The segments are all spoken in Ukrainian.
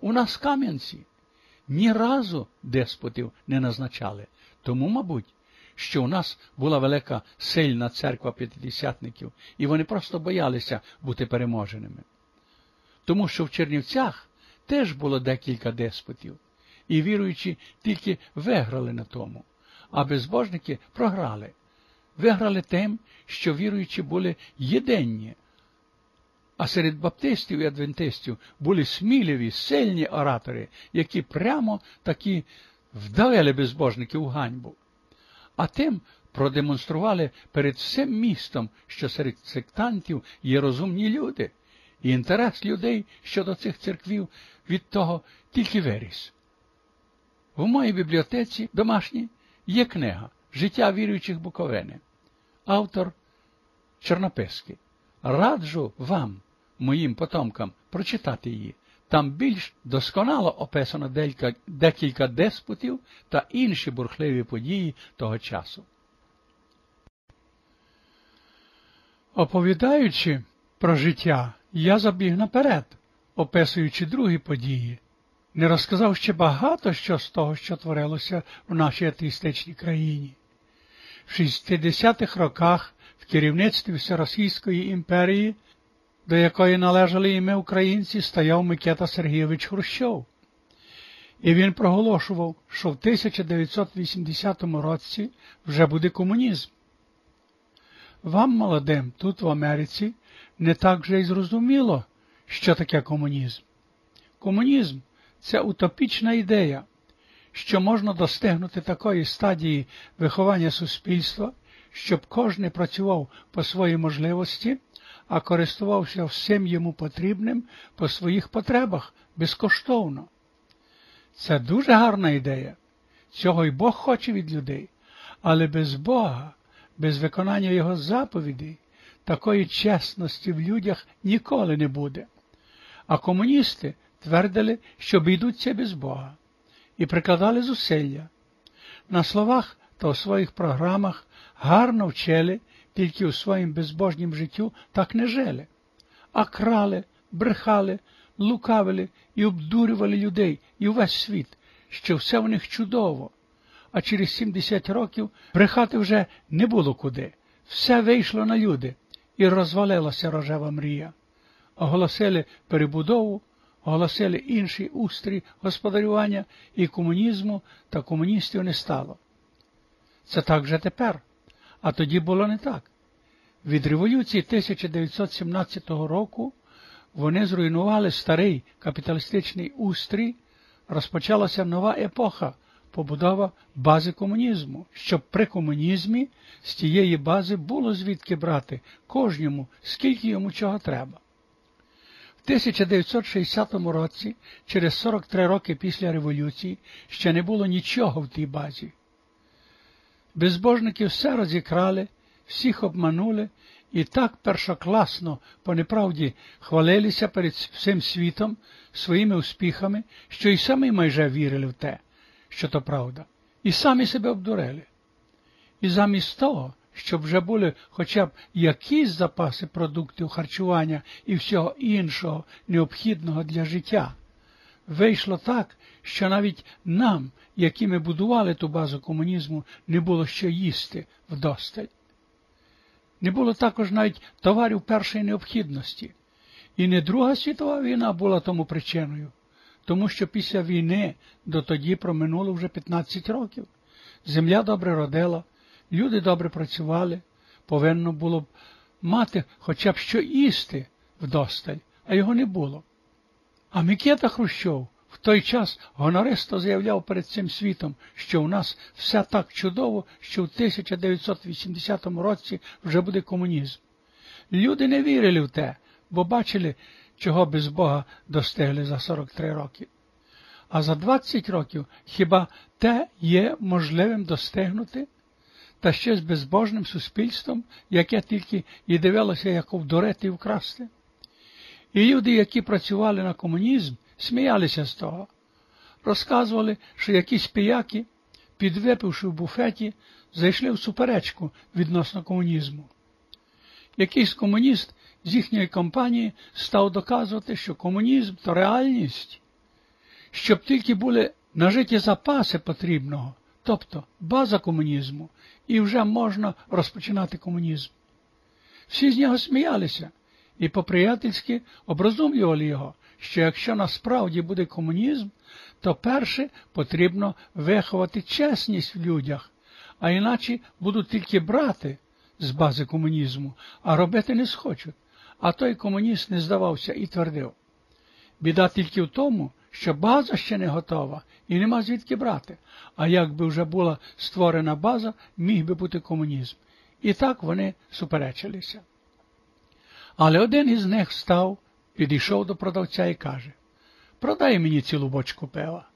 у нас Кам'янці ні разу деспотів не назначали. Тому, мабуть, що у нас була велика сильна церква п'ятидесятників, і вони просто боялися бути переможеними. Тому що в Чернівцях теж було декілька деспотів, і віруючі тільки виграли на тому, а безбожники програли. Виграли тим, що віруючі були єдинні, а серед баптистів і адвентистів були сміливі, сильні оратори, які прямо таки вдавили безбожників у ганьбу. А тим продемонстрували перед всім містом, що серед сектантів є розумні люди, і інтерес людей щодо цих церквів від того тільки виріс. В моїй бібліотеці домашній є книга Життя віруючих Буковини, автор Чорнописки. Раджу вам моїм потомкам прочитати її. Там більш досконало описано декілька, деспотів та інші бурхливі події того часу. Оповідаючи про життя, я забіг наперед, описуючи другі події, не розказав ще багато що з того, що творилося в нашій атеїстичній країні. В 60-х роках в керівництві Всеросійської імперії до якої належали і ми, українці, стояв Микета Сергійович Хрущов. І він проголошував, що в 1980 році вже буде комунізм. Вам, молодим, тут в Америці, не так вже й зрозуміло, що таке комунізм. Комунізм це утопічна ідея, що можна достигнути такої стадії виховання суспільства, щоб кожен працював по своїй можливості а користувався всім йому потрібним по своїх потребах безкоштовно. Це дуже гарна ідея. Цього й Бог хоче від людей, але без Бога, без виконання Його заповідей, такої чесності в людях ніколи не буде. А комуністи твердили, що обійдуться без Бога, і прикладали зусилля. На словах та у своїх програмах гарно вчили тільки у своїм безбожнім життю так не жили, а крали, брехали, лукавили і обдурювали людей і увесь світ, що все в них чудово. А через 70 років брехати вже не було куди. Все вийшло на люди, і розвалилася рожева мрія. Оголосили перебудову, оголосили інший устрій господарювання і комунізму та комуністів не стало. Це так вже тепер. А тоді було не так. Від революції 1917 року вони зруйнували старий капіталістичний устрій, розпочалася нова епоха, побудова бази комунізму, щоб при комунізмі з тієї бази було звідки брати кожному, скільки йому чого треба. В 1960 році, через 43 роки після революції, ще не було нічого в тій базі. Безбожники все розікрали, всіх обманули і так першокласно по неправді хвалилися перед всім світом своїми успіхами, що й самі майже вірили в те, що то правда, і самі себе обдурили. І замість того, щоб вже були хоча б якісь запаси продуктів харчування і всього іншого необхідного для життя. Вийшло так, що навіть нам, які ми будували ту базу комунізму, не було що їсти вдосталь. Не було також навіть товарів першої необхідності. І не Друга світова війна була тому причиною, тому що після війни до тоді проминуло вже 15 років. Земля добре родила, люди добре працювали, повинно було б мати хоча б що їсти вдосталь, а його не було. А Микета Хрущов в той час гонористо заявляв перед цим світом, що у нас все так чудово, що в 1980 році вже буде комунізм. Люди не вірили в те, бо бачили, чого без Бога достигли за 43 роки. А за 20 років хіба те є можливим достигнути? Та ще з безбожним суспільством, яке тільки і дивилося, як обдурити і вкрасти. І люди, які працювали на комунізм, сміялися з того, розказували, що якісь піяки, підвипивши в буфеті, зайшли в суперечку відносно комунізму. Якийсь комуніст з їхньої компанії став доказувати, що комунізм то реальність, щоб тільки були нажиті запаси потрібного, тобто база комунізму, і вже можна розпочинати комунізм. Всі з нього сміялися і по-приятельськи оброзумлювали його, що якщо насправді буде комунізм, то перше потрібно виховати чесність в людях, а іначе будуть тільки брати з бази комунізму, а робити не схочуть. А той комуніст не здавався і твердив. Біда тільки в тому, що база ще не готова і нема звідки брати. А якби вже була створена база, міг би бути комунізм. І так вони суперечилися. Але один із них встав, підійшов до продавця і каже Продай мені цілу бочку пива.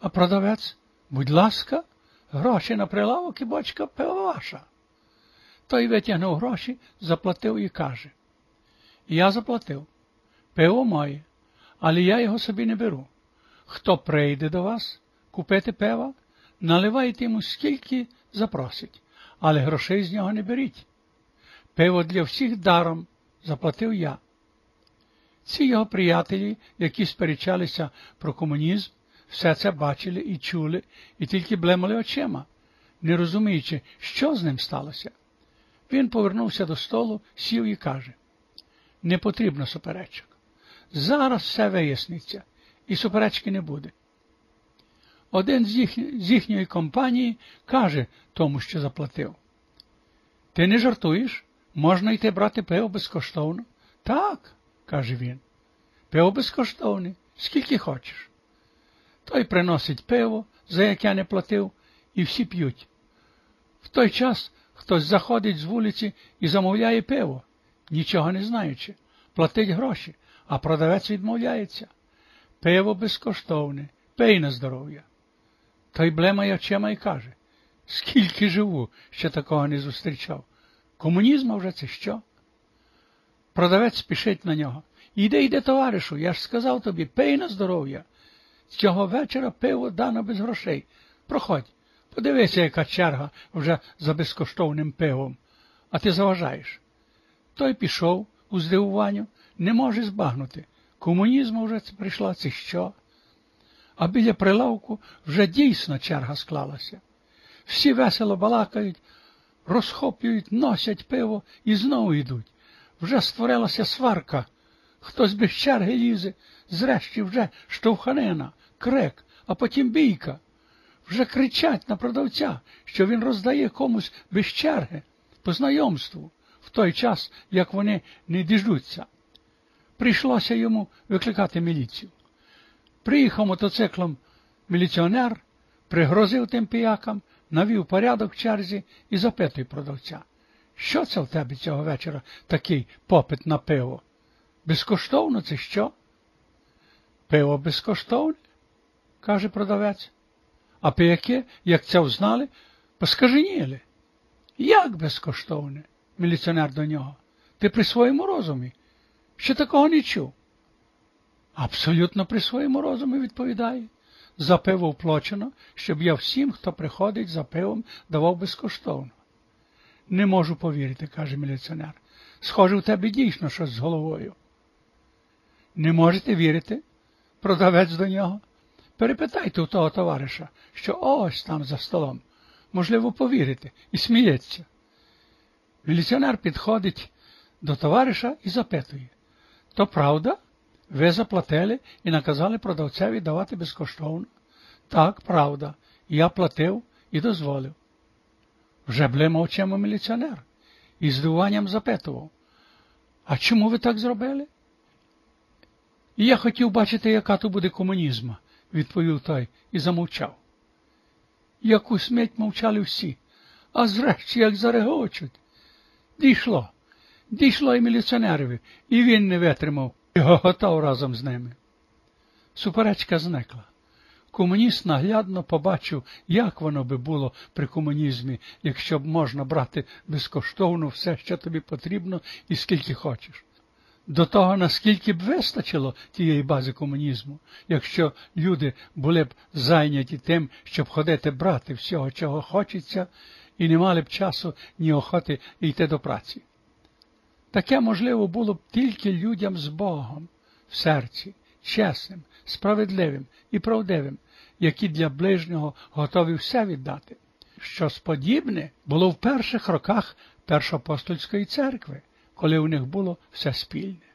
А продавець, будь ласка, гроші на прилавок і бочка пива ваша. Той витягнув гроші, заплатив і каже Я заплатив. Пиво моє, але я його собі не беру. Хто прийде до вас купити пива, наливайте йому скільки запросить, але грошей з нього не беріть. Пиво для всіх даром заплатив я. Ці його приятелі, які сперечалися про комунізм, все це бачили і чули, і тільки блемали очима, не розуміючи, що з ним сталося. Він повернувся до столу, сів і каже не потрібно суперечок. Зараз все виясниться, і суперечки не буде. Один з, їх, з їхньої компанії каже тому, що заплатив. Ти не жартуєш? Можна йти брати пиво безкоштовно? Так, каже він. Пиво безкоштовне, скільки хочеш. Той приносить пиво, за яке не платив, і всі п'ють. В той час хтось заходить з вулиці і замовляє пиво, нічого не знаючи, платить гроші, а продавець відмовляється. Пиво безкоштовне, пий на здоров'я. Той блемає очима і каже, скільки живу, ще такого не зустрічав. Комунізма вже це що? Продавець спішить на нього. Іди, йди, товаришу, я ж сказав тобі, пий на здоров'я. Цього вечора пиво дано без грошей. Проходь, подивися, яка черга вже за безкоштовним пивом, а ти заважаєш. Той пішов у здивуванню, не може збагнути. Комунізму вже прийшла це що? А біля прилавку вже дійсно черга склалася. Всі весело балакають, розхоплюють, носять пиво і знову йдуть. Вже створилася сварка. Хтось без черги лізе, зрешті вже штовханина, крик, а потім бійка. Вже кричать на продавця, що він роздає комусь без черги, по знайомству, в той час, як вони не діждуться. Прийшлося йому викликати міліцію. Приїхав мотоциклом міліціонер, пригрозив тим піякам, навів порядок в черзі і запитує продавця. Що це в тебе цього вечора такий попит на пиво? Безкоштовно це що? Пиво безкоштовне, каже продавець. А пияки, як це взнали, поскаженіли. Як безкоштовне? Міліціонер до нього. Ти при своєму розумі? Ще такого не чув. Абсолютно при своєму розумі відповідає. За пиво вплочено, щоб я всім, хто приходить за пивом, давав безкоштовно. Не можу повірити, каже міліціонер. Схоже, у тебе дійсно щось з головою. Не можете вірити? Продавець до нього. Перепитайте у того товариша, що ось там за столом. Можливо, повірите, і сміється. Міліціонер підходить до товариша і запитує То правда? Ви заплатили і наказали продавцеві давати безкоштовно? Так, правда. Я платив і дозволив. Вже блимав очима міліціонер і здивуванням запитував. А чому ви так зробили? І я хотів бачити, яка то буде комунізма, відповів той і замовчав. Якусь мить мовчали всі, а зрешті як зарегочуть. Дійшло, дійшло і міліціонерові, і він не витримав і гоготав разом з ними. Суперечка зникла. Комуніст наглядно побачив, як воно би було при комунізмі, якщо б можна брати безкоштовно все, що тобі потрібно, і скільки хочеш. До того, наскільки б вистачило тієї бази комунізму, якщо люди були б зайняті тим, щоб ходити брати всього, чого хочеться, і не мали б часу ні охоти йти до праці. Таке можливо було б тільки людям з Богом в серці, чесним, справедливим і правдивим, які для ближнього готові все віддати. Щось подібне було в перших роках Першоапостольської церкви, коли у них було все спільне.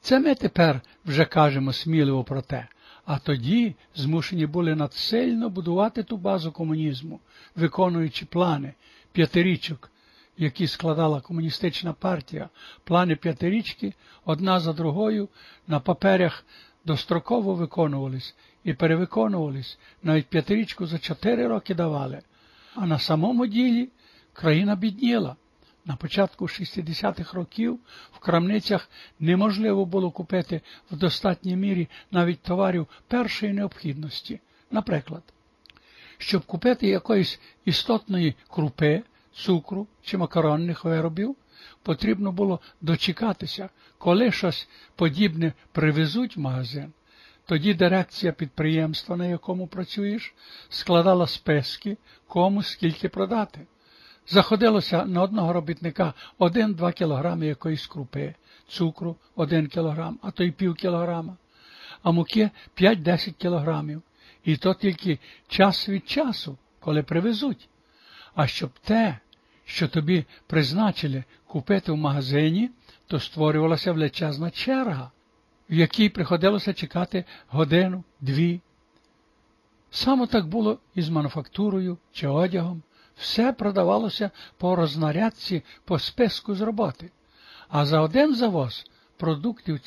Це ми тепер вже кажемо сміливо про те, а тоді змушені були надсильно будувати ту базу комунізму, виконуючи плани п'ятирічок, які складала комуністична партія, плани п'ятирічки одна за другою на паперях достроково виконувались і перевиконувались, навіть п'ятирічку за чотири роки давали, а на самому ділі країна бідніла. На початку 60-х років в крамницях неможливо було купити в достатній мірі навіть товарів першої необхідності. Наприклад, щоб купити якоїсь істотної крупи, цукру чи макаронних виробів, потрібно було дочекатися, коли щось подібне привезуть в магазин. Тоді дирекція підприємства, на якому працюєш, складала списки, кому скільки продати. Заходилося на одного робітника 1-2 кілограми якоїсь крупи, цукру 1 кілограм, а то й пів кілограма, а муки 5-10 кілограмів. І то тільки час від часу, коли привезуть. А щоб те, що тобі призначили купити в магазині, то створювалася величезна черга, в якій приходилося чекати годину, дві. Саме так було і з мануфактурою чи одягом. Все продавалося по рознарядці по списку з роботи, а за один завоз продуктів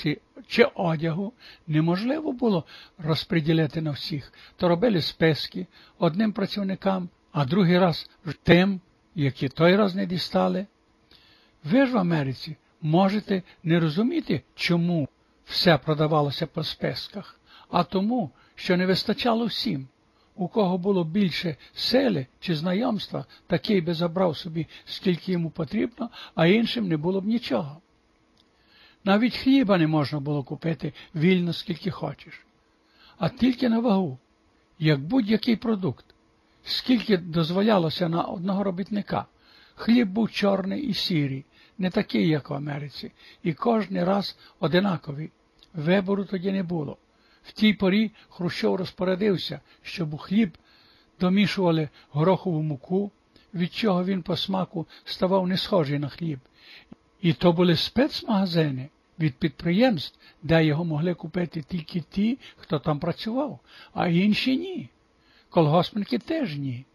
чи, одягу неможливо було розподілити на всіх, то робили списки одним працівникам, а другий раз тим, які той раз не дістали. Ви ж в Америці можете не розуміти, чому все продавалося по списках, а тому, що не вистачало всім. У кого було більше сили чи знайомства, такий би забрав собі, скільки йому потрібно, а іншим не було б нічого. Навіть хліба не можна було купити вільно, скільки хочеш, а тільки на вагу, як будь-який продукт, скільки дозволялося на одного робітника. Хліб був чорний і сірий, не такий, як в Америці, і кожен раз одинаковий. Вибору тоді не було. В тій порі Хрущов розпорядився, щоб у хліб домішували горохову муку, від чого він по смаку ставав не схожий на хліб. І то були спецмагазини від підприємств, де його могли купити тільки ті, хто там працював, а інші ні. Колгоспники теж ні.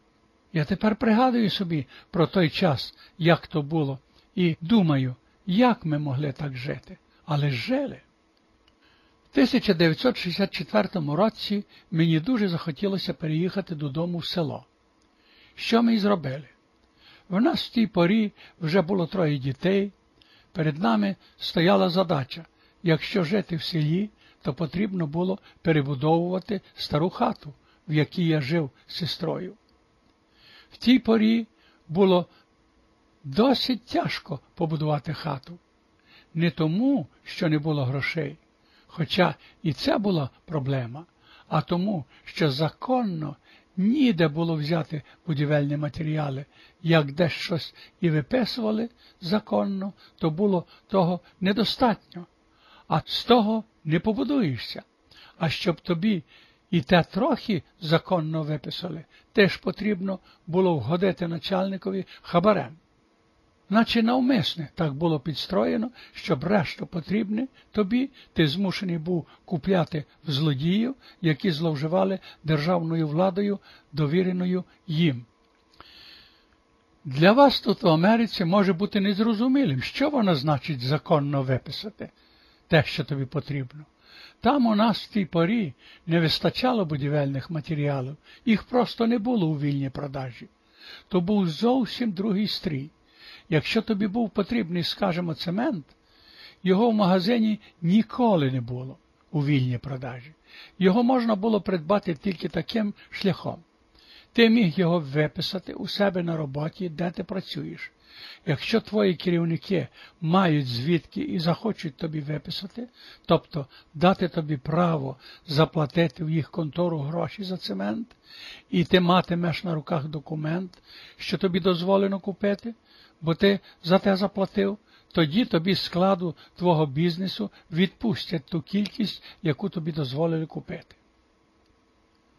Я тепер пригадую собі про той час, як то було, і думаю, як ми могли так жити, але жили. 1964 році мені дуже захотілося переїхати додому в село. Що ми й зробили? В нас в тій порі вже було троє дітей. Перед нами стояла задача якщо жити в селі, то потрібно було перебудовувати стару хату, в якій я жив з сестрою. В тій порі було досить тяжко побудувати хату, не тому, що не було грошей. Хоча і це була проблема, а тому, що законно ніде було взяти будівельні матеріали, як десь щось і виписували законно, то було того недостатньо, а з того не побудуєшся. А щоб тобі і те трохи законно виписали, теж потрібно було вгодити начальникові хабарем наче навмисне так було підстроєно, щоб решту потрібне тобі ти змушений був купляти в злодіїв, які зловживали державною владою, довіреною їм. Для вас тут в Америці може бути незрозумілим, що воно значить законно виписати те, що тобі потрібно. Там у нас в тій порі не вистачало будівельних матеріалів, їх просто не було у вільній продажі. То був зовсім другий стрій. Якщо тобі був потрібний, скажімо, цемент, його в магазині ніколи не було у вільній продажі. Його можна було придбати тільки таким шляхом. Ти міг його виписати у себе на роботі, де ти працюєш. Якщо твої керівники мають звідки і захочуть тобі виписати, тобто дати тобі право заплатити в їх контору гроші за цемент, і ти матимеш на руках документ, що тобі дозволено купити, бо ти за те заплатив, тоді тобі з складу твого бізнесу відпустять ту кількість, яку тобі дозволили купити.